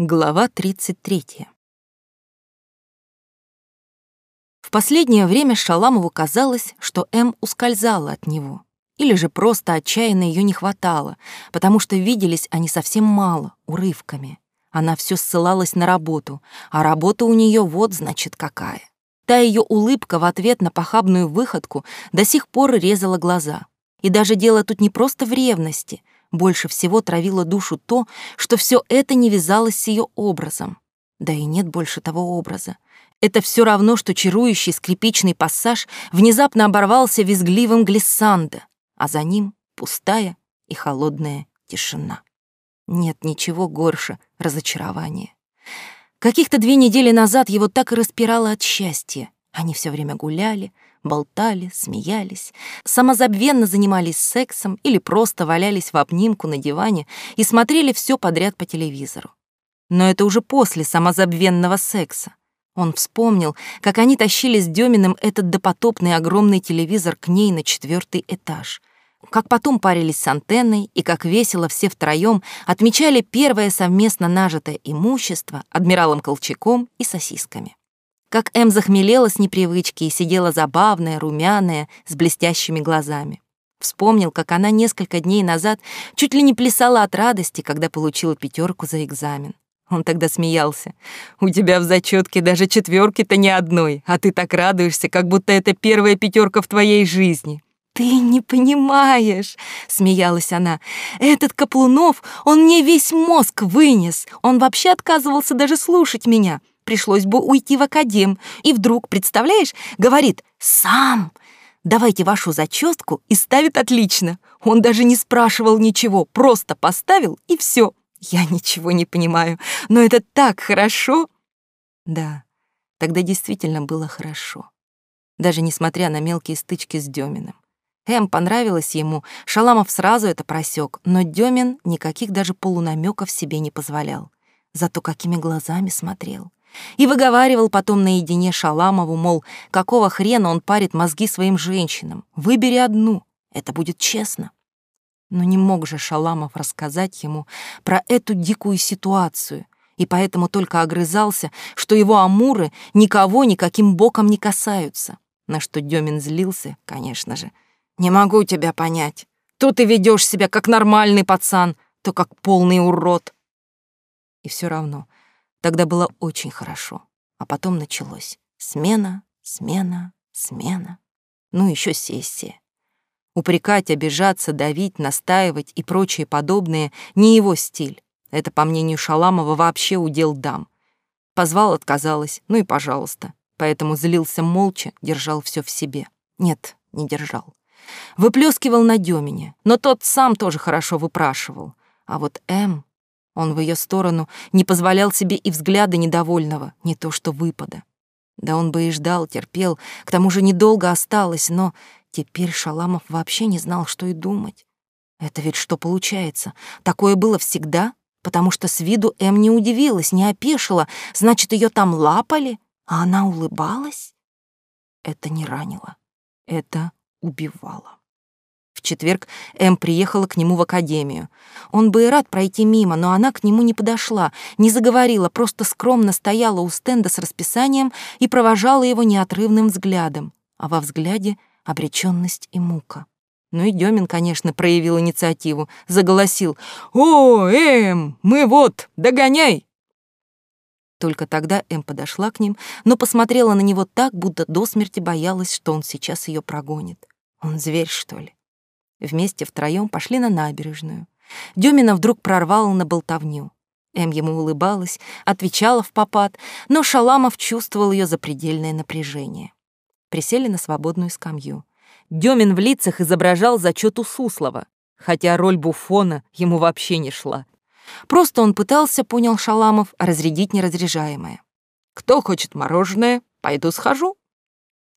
Глава 33. В последнее время Шаламову казалось, что М ускользала от него. Или же просто отчаянно ее не хватало, потому что виделись они совсем мало, урывками. Она все ссылалась на работу, а работа у нее вот, значит, какая. Та ее улыбка в ответ на похабную выходку до сих пор резала глаза. И даже дело тут не просто в ревности — больше всего травило душу то, что все это не вязалось с ее образом. Да и нет больше того образа. Это все равно, что чарующий скрипичный пассаж внезапно оборвался визгливым глиссандо, а за ним пустая и холодная тишина. Нет ничего горше разочарования. Каких-то две недели назад его так и распирало от счастья. Они все время гуляли, болтали, смеялись, самозабвенно занимались сексом или просто валялись в обнимку на диване и смотрели все подряд по телевизору. Но это уже после самозабвенного секса. Он вспомнил, как они тащили с Деминым этот допотопный огромный телевизор к ней на четвертый этаж, как потом парились с антенной и как весело все втроем отмечали первое совместно нажитое имущество адмиралом Колчаком и сосисками. Как Эм захмелела с непривычки и сидела забавная, румяная, с блестящими глазами. Вспомнил, как она несколько дней назад чуть ли не плясала от радости, когда получила пятерку за экзамен. Он тогда смеялся. «У тебя в зачетке даже четверки-то ни одной, а ты так радуешься, как будто это первая пятерка в твоей жизни». «Ты не понимаешь», — смеялась она. «Этот Каплунов, он мне весь мозг вынес. Он вообще отказывался даже слушать меня пришлось бы уйти в академ. И вдруг, представляешь, говорит «сам». Давайте вашу зачёстку и ставит отлично. Он даже не спрашивал ничего, просто поставил и все. Я ничего не понимаю, но это так хорошо. Да, тогда действительно было хорошо. Даже несмотря на мелкие стычки с Деминым. Эм понравилось ему, Шаламов сразу это просек, но Демин никаких даже полунамеков себе не позволял. Зато какими глазами смотрел. И выговаривал потом наедине Шаламову, мол, какого хрена он парит мозги своим женщинам. Выбери одну, это будет честно. Но не мог же Шаламов рассказать ему про эту дикую ситуацию, и поэтому только огрызался, что его амуры никого никаким боком не касаются. На что Демин злился, конечно же. «Не могу тебя понять. То ты ведешь себя как нормальный пацан, то как полный урод». И все равно Тогда было очень хорошо. А потом началось. Смена, смена, смена. Ну, еще сессия. Упрекать, обижаться, давить, настаивать и прочие подобные — не его стиль. Это, по мнению Шаламова, вообще удел дам. Позвал, отказалась, ну и пожалуйста. Поэтому злился молча, держал все в себе. Нет, не держал. Выплескивал на Демине, но тот сам тоже хорошо выпрашивал. А вот М он в ее сторону не позволял себе и взгляда недовольного, не то что выпада. Да он бы и ждал, терпел, к тому же недолго осталось, но теперь Шаламов вообще не знал, что и думать. Это ведь что получается? Такое было всегда? Потому что с виду Эм не удивилась, не опешила, значит, ее там лапали, а она улыбалась? Это не ранило, это убивало. В четверг Эм приехала к нему в академию. Он бы и рад пройти мимо, но она к нему не подошла, не заговорила, просто скромно стояла у стенда с расписанием и провожала его неотрывным взглядом, а во взгляде — обречённость и мука. Ну и Демин, конечно, проявил инициативу, заголосил «О, Эм, мы вот, догоняй!» Только тогда Эм подошла к ним, но посмотрела на него так, будто до смерти боялась, что он сейчас ее прогонит. Он зверь, что ли? Вместе втроем пошли на набережную. Демина вдруг прорвала на болтовню. Эм ему улыбалась, отвечала в попад, но Шаламов чувствовал ее запредельное напряжение. Присели на свободную скамью. Демин в лицах изображал зачет у Суслова, хотя роль буфона ему вообще не шла. Просто он пытался, понял Шаламов, разрядить неразряжаемое. «Кто хочет мороженое? Пойду схожу».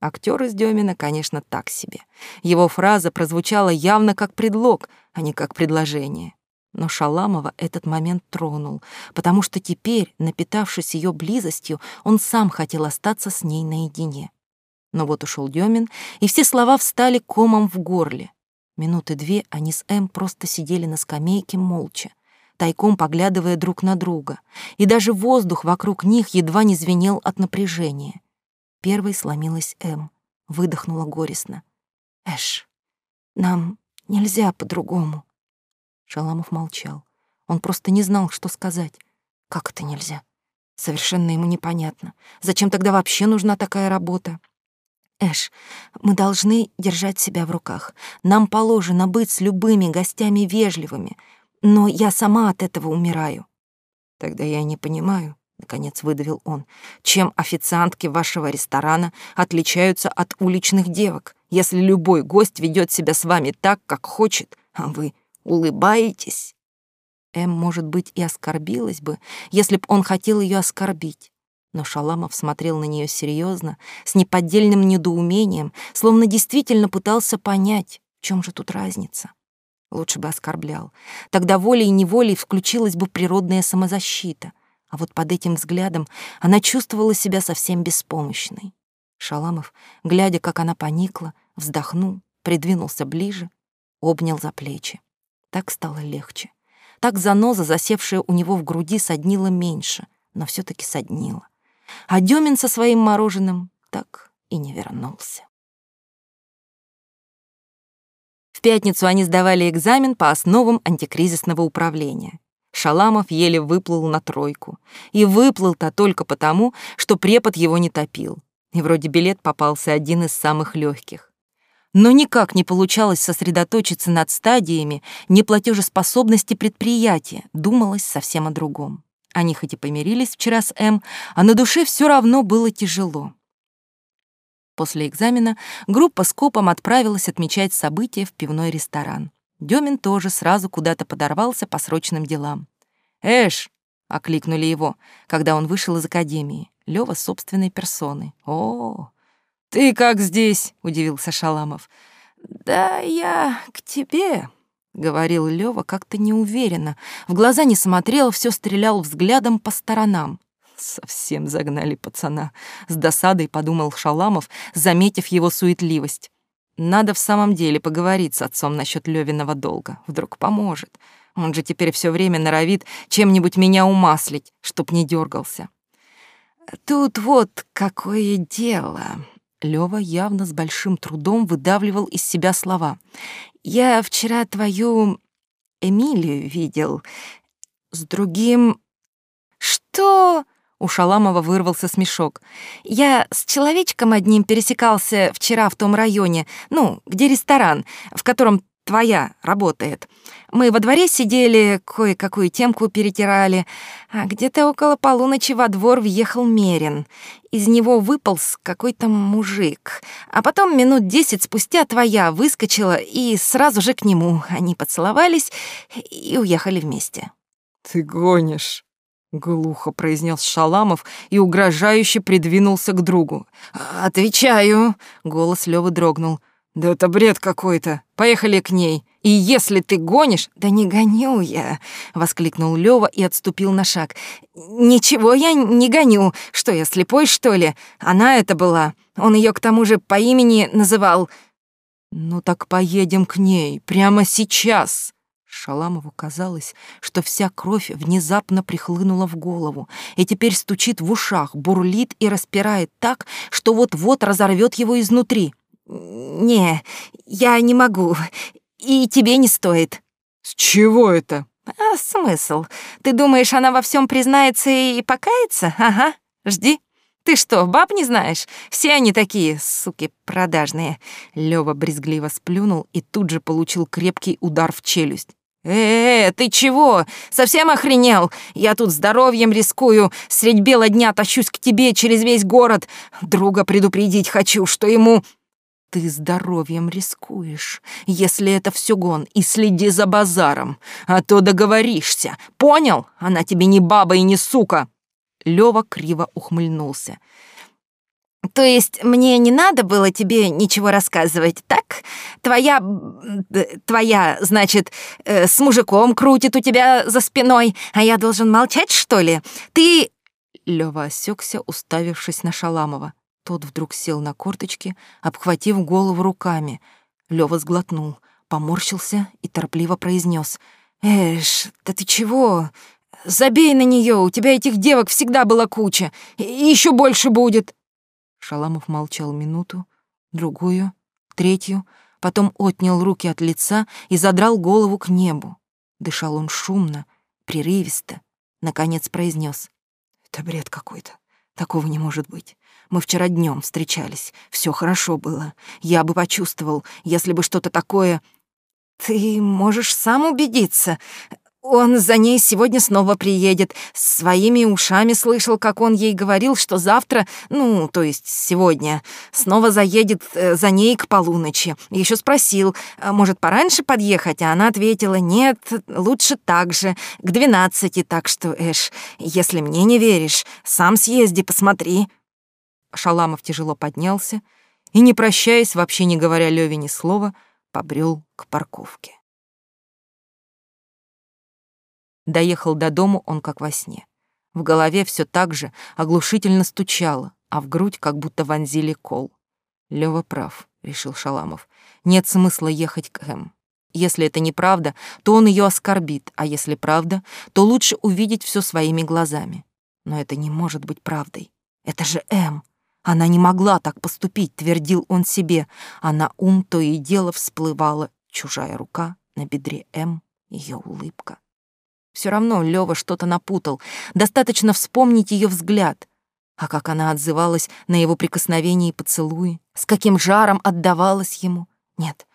Актер из Демина, конечно, так себе. Его фраза прозвучала явно как предлог, а не как предложение. Но Шаламова этот момент тронул, потому что теперь, напитавшись ее близостью, он сам хотел остаться с ней наедине. Но вот ушел Демин, и все слова встали комом в горле. Минуты две они с М просто сидели на скамейке молча. тайком поглядывая друг на друга, и даже воздух вокруг них едва не звенел от напряжения. Первой сломилась Эм, выдохнула горестно. «Эш, нам нельзя по-другому». Шаламов молчал. Он просто не знал, что сказать. Как это нельзя? Совершенно ему непонятно. Зачем тогда вообще нужна такая работа? Эш, мы должны держать себя в руках. Нам положено быть с любыми гостями вежливыми, но я сама от этого умираю. Тогда я не понимаю, наконец выдавил он, чем официантки вашего ресторана отличаются от уличных девок, если любой гость ведет себя с вами так, как хочет, а вы улыбаетесь. Эм, может быть, и оскорбилась бы, если б он хотел ее оскорбить. Но Шаламов смотрел на нее серьезно, с неподдельным недоумением, словно действительно пытался понять, в чем же тут разница. Лучше бы оскорблял. Тогда волей-неволей включилась бы природная самозащита. А вот под этим взглядом она чувствовала себя совсем беспомощной. Шаламов, глядя, как она поникла, вздохнул, придвинулся ближе, обнял за плечи. Так стало легче. Так заноза, засевшая у него в груди, соднила меньше, но все таки соднила. А Демин со своим мороженым так и не вернулся. В пятницу они сдавали экзамен по основам антикризисного управления. Шаламов еле выплыл на тройку. И выплыл-то только потому, что препод его не топил. И вроде билет попался один из самых легких но никак не получалось сосредоточиться над стадиями неплатежеспособности предприятия, думалось совсем о другом. Они хоть и помирились вчера с М, а на душе все равно было тяжело. После экзамена группа с копом отправилась отмечать события в пивной ресторан. Демин тоже сразу куда-то подорвался по срочным делам. «Эш!» — окликнули его, когда он вышел из академии. Лёва собственной персоны. «О, «Ты как здесь?» — удивился Шаламов. «Да я к тебе», — говорил Лёва как-то неуверенно. В глаза не смотрел, все стрелял взглядом по сторонам. Совсем загнали пацана. С досадой подумал Шаламов, заметив его суетливость. Надо в самом деле поговорить с отцом насчет Лёвиного долга. Вдруг поможет. Он же теперь все время норовит чем-нибудь меня умаслить, чтоб не дергался. Тут вот какое дело. Лёва явно с большим трудом выдавливал из себя слова. «Я вчера твою Эмилию видел с другим...» «Что?» — у Шаламова вырвался смешок. «Я с человечком одним пересекался вчера в том районе, ну, где ресторан, в котором твоя работает. Мы во дворе сидели, кое-какую темку перетирали, а где-то около полуночи во двор въехал Мерин. Из него выполз какой-то мужик, а потом минут десять спустя твоя выскочила и сразу же к нему. Они поцеловались и уехали вместе. «Ты гонишь», — глухо произнес Шаламов и угрожающе придвинулся к другу. «Отвечаю», — голос Лёвы дрогнул. «Да это бред какой-то. Поехали к ней. И если ты гонишь...» «Да не гоню я!» — воскликнул Лёва и отступил на шаг. «Ничего я не гоню. Что я, слепой, что ли? Она это была. Он её к тому же по имени называл». «Ну так поедем к ней. Прямо сейчас!» Шаламову казалось, что вся кровь внезапно прихлынула в голову и теперь стучит в ушах, бурлит и распирает так, что вот-вот разорвет его изнутри. «Не, я не могу. И тебе не стоит». «С чего это?» «А смысл? Ты думаешь, она во всем признается и покается? Ага, жди». «Ты что, баб не знаешь? Все они такие, суки, продажные». Лёва брезгливо сплюнул и тут же получил крепкий удар в челюсть. «Э, -э ты чего? Совсем охренел? Я тут здоровьем рискую, средь бела дня тащусь к тебе через весь город. Друга предупредить хочу, что ему...» Ты здоровьем рискуешь, если это все гон, и следи за базаром, а то договоришься. Понял? Она тебе не баба и не сука. Лёва криво ухмыльнулся. То есть мне не надо было тебе ничего рассказывать, так? Твоя... твоя, значит, э, с мужиком крутит у тебя за спиной, а я должен молчать, что ли? Ты...» Лёва осекся, уставившись на Шаламова. Тот вдруг сел на корточки, обхватив голову руками. Лёва сглотнул, поморщился и торопливо произнес: Эш, да ты чего? Забей на нее, у тебя этих девок всегда была куча, и еще больше будет. Шаламов молчал минуту, другую, третью, потом отнял руки от лица и задрал голову к небу. Дышал он шумно, прерывисто, наконец произнес: "Это бред какой-то. Такого не может быть. Мы вчера днем встречались. Все хорошо было. Я бы почувствовал, если бы что-то такое... Ты можешь сам убедиться. Он за ней сегодня снова приедет. Своими ушами слышал, как он ей говорил, что завтра, ну, то есть сегодня, снова заедет э, за ней к полуночи. Еще спросил, «А может, пораньше подъехать, а она ответила, нет, лучше так же, к двенадцати, так что, Эш, если мне не веришь, сам съезди, посмотри. Шаламов тяжело поднялся и, не прощаясь, вообще не говоря Леве ни слова, побрел к парковке. Доехал до дому он как во сне. В голове все так же оглушительно стучало, а в грудь как будто вонзили кол. Лёва прав, решил Шаламов. Нет смысла ехать к Эм. Если это неправда, то он ее оскорбит, а если правда, то лучше увидеть все своими глазами. Но это не может быть правдой. Это же Эм. Она не могла так поступить, твердил он себе, а на ум то и дело всплывала чужая рука на бедре М, ее улыбка. Все равно Лёва что-то напутал. Достаточно вспомнить ее взгляд. А как она отзывалась на его прикосновения и поцелуи, с каким жаром отдавалась ему. Нет,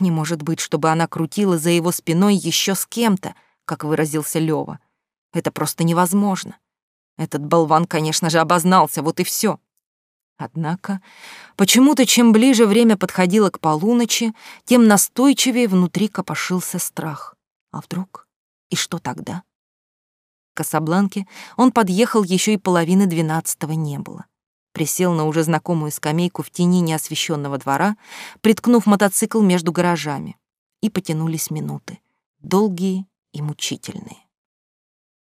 не может быть, чтобы она крутила за его спиной еще с кем-то, как выразился Лёва. Это просто невозможно. Этот болван, конечно же, обознался, вот и все. Однако, почему-то чем ближе время подходило к полуночи, тем настойчивее внутри копошился страх. А вдруг? И что тогда? К Касабланке он подъехал еще и половины двенадцатого не было. Присел на уже знакомую скамейку в тени неосвещенного двора, приткнув мотоцикл между гаражами. И потянулись минуты, долгие и мучительные.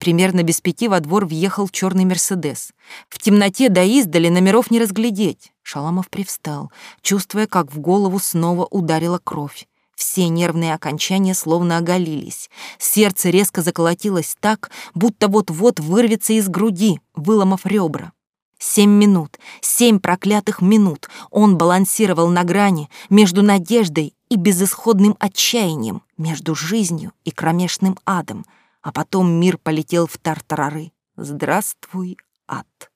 Примерно без пяти во двор въехал черный «Мерседес». В темноте до издали номеров не разглядеть. Шаламов привстал, чувствуя, как в голову снова ударила кровь. Все нервные окончания словно оголились. Сердце резко заколотилось так, будто вот-вот вырвется из груди, выломав ребра. Семь минут, семь проклятых минут он балансировал на грани между надеждой и безысходным отчаянием, между жизнью и кромешным адом, а потом мир полетел в тартарары. Здравствуй, ад.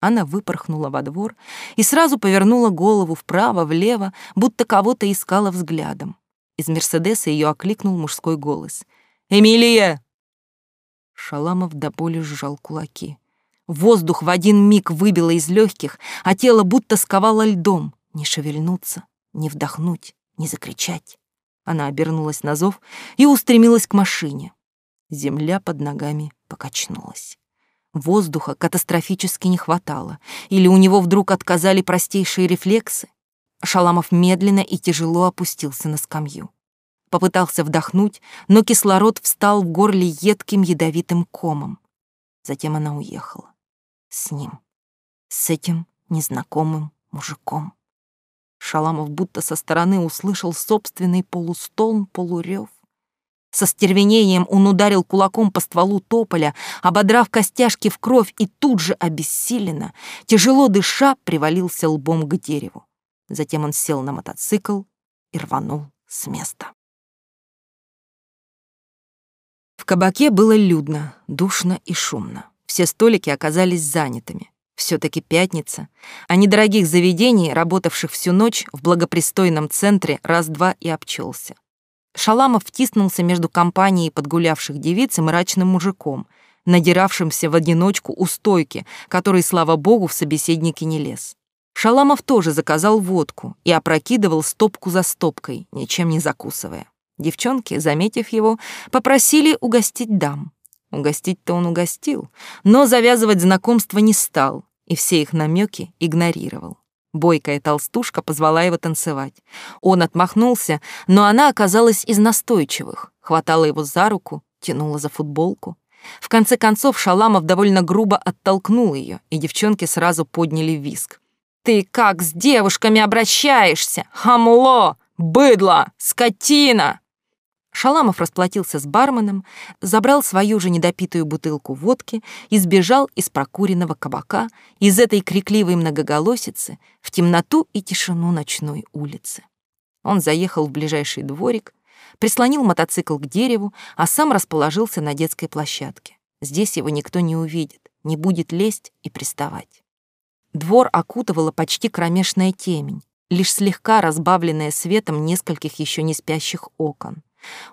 Она выпорхнула во двор и сразу повернула голову вправо-влево, будто кого-то искала взглядом. Из Мерседеса ее окликнул мужской голос. «Эмилия!» Шаламов до боли сжал кулаки. Воздух в один миг выбило из легких, а тело будто сковало льдом. Не шевельнуться, не вдохнуть, не закричать. Она обернулась на зов и устремилась к машине. Земля под ногами покачнулась. Воздуха катастрофически не хватало, или у него вдруг отказали простейшие рефлексы. Шаламов медленно и тяжело опустился на скамью. Попытался вдохнуть, но кислород встал в горле едким ядовитым комом. Затем она уехала. С ним. С этим незнакомым мужиком. Шаламов будто со стороны услышал собственный полустон, полурев. Со стервенением он ударил кулаком по стволу тополя, ободрав костяшки в кровь и тут же обессиленно, тяжело дыша, привалился лбом к дереву. Затем он сел на мотоцикл и рванул с места. В кабаке было людно, душно и шумно. Все столики оказались занятыми. все таки пятница, а недорогих заведений, работавших всю ночь в благопристойном центре, раз-два и обчелся. Шаламов втиснулся между компанией подгулявших девиц и мрачным мужиком, надиравшимся в одиночку у стойки, который, слава богу, в собеседнике не лез. Шаламов тоже заказал водку и опрокидывал стопку за стопкой, ничем не закусывая. Девчонки, заметив его, попросили угостить дам. Угостить-то он угостил, но завязывать знакомство не стал, и все их намеки игнорировал. Бойкая толстушка позвала его танцевать. Он отмахнулся, но она оказалась из настойчивых, хватала его за руку, тянула за футболку. В конце концов Шаламов довольно грубо оттолкнул ее, и девчонки сразу подняли виск. Ты как с девушками обращаешься? Хамло! Быдло! Скотина!» Шаламов расплатился с барменом, забрал свою же недопитую бутылку водки и сбежал из прокуренного кабака, из этой крикливой многоголосицы, в темноту и тишину ночной улицы. Он заехал в ближайший дворик, прислонил мотоцикл к дереву, а сам расположился на детской площадке. Здесь его никто не увидит, не будет лезть и приставать. Двор окутывала почти кромешная темень, лишь слегка разбавленная светом нескольких еще не спящих окон.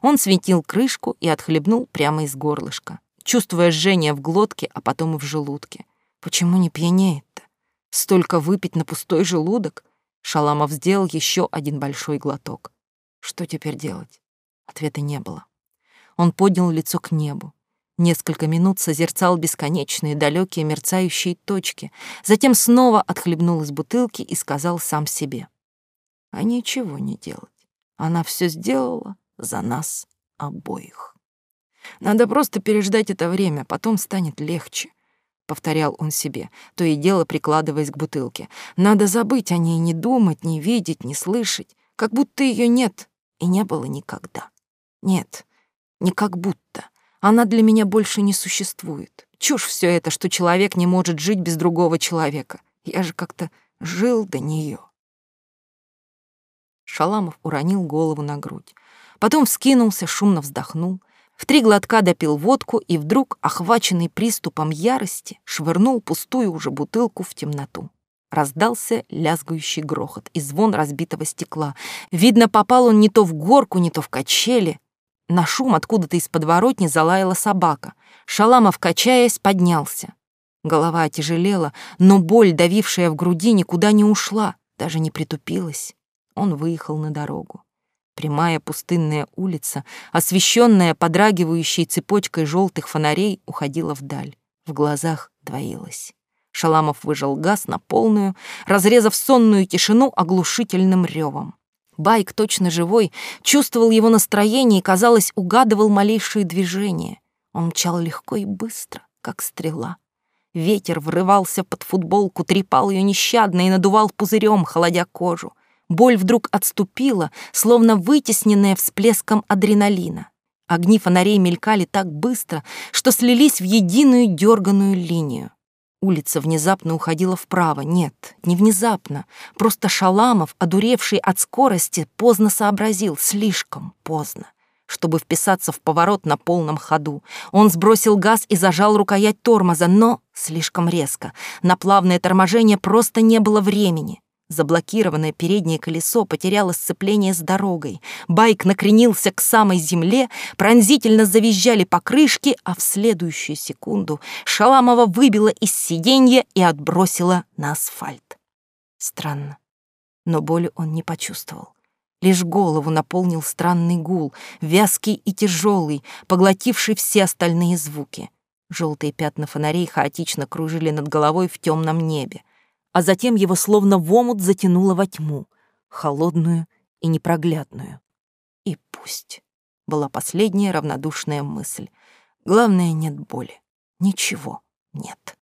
Он свинтил крышку и отхлебнул прямо из горлышка, чувствуя жжение в глотке, а потом и в желудке. Почему не пьянеет-то? Столько выпить на пустой желудок? Шаламов сделал еще один большой глоток. Что теперь делать? Ответа не было. Он поднял лицо к небу. Несколько минут созерцал бесконечные далекие мерцающие точки, затем снова отхлебнул из бутылки и сказал сам себе. А ничего не делать. Она все сделала, за нас обоих. Надо просто переждать это время, потом станет легче, повторял он себе, то и дело прикладываясь к бутылке. Надо забыть о ней, не думать, не видеть, не слышать, как будто ее нет и не было никогда. Нет, не как будто. Она для меня больше не существует. Чушь все это, что человек не может жить без другого человека. Я же как-то жил до нее. Шаламов уронил голову на грудь. Потом вскинулся, шумно вздохнул, в три глотка допил водку и вдруг, охваченный приступом ярости, швырнул пустую уже бутылку в темноту. Раздался лязгающий грохот и звон разбитого стекла. Видно, попал он не то в горку, не то в качели. На шум откуда-то из подворотни залаяла собака. Шаламов, качаясь, поднялся. Голова отяжелела, но боль, давившая в груди, никуда не ушла, даже не притупилась. Он выехал на дорогу. Прямая пустынная улица, освещенная подрагивающей цепочкой желтых фонарей, уходила вдаль. В глазах двоилась. Шаламов выжал газ на полную, разрезав сонную тишину оглушительным ревом. Байк, точно живой, чувствовал его настроение и, казалось, угадывал малейшие движения. Он мчал легко и быстро, как стрела. Ветер врывался под футболку, трепал ее нещадно и надувал пузырем, холодя кожу. Боль вдруг отступила, словно вытесненная всплеском адреналина. Огни фонарей мелькали так быстро, что слились в единую дерганую линию. Улица внезапно уходила вправо. Нет, не внезапно. Просто Шаламов, одуревший от скорости, поздно сообразил, слишком поздно, чтобы вписаться в поворот на полном ходу. Он сбросил газ и зажал рукоять тормоза, но слишком резко. На плавное торможение просто не было времени. Заблокированное переднее колесо потеряло сцепление с дорогой. Байк накренился к самой земле, пронзительно завизжали покрышки, а в следующую секунду Шаламова выбила из сиденья и отбросила на асфальт. Странно, но боли он не почувствовал. Лишь голову наполнил странный гул, вязкий и тяжелый, поглотивший все остальные звуки. Желтые пятна фонарей хаотично кружили над головой в темном небе а затем его словно в омут затянуло во тьму, холодную и непроглядную. И пусть была последняя равнодушная мысль. Главное, нет боли. Ничего нет.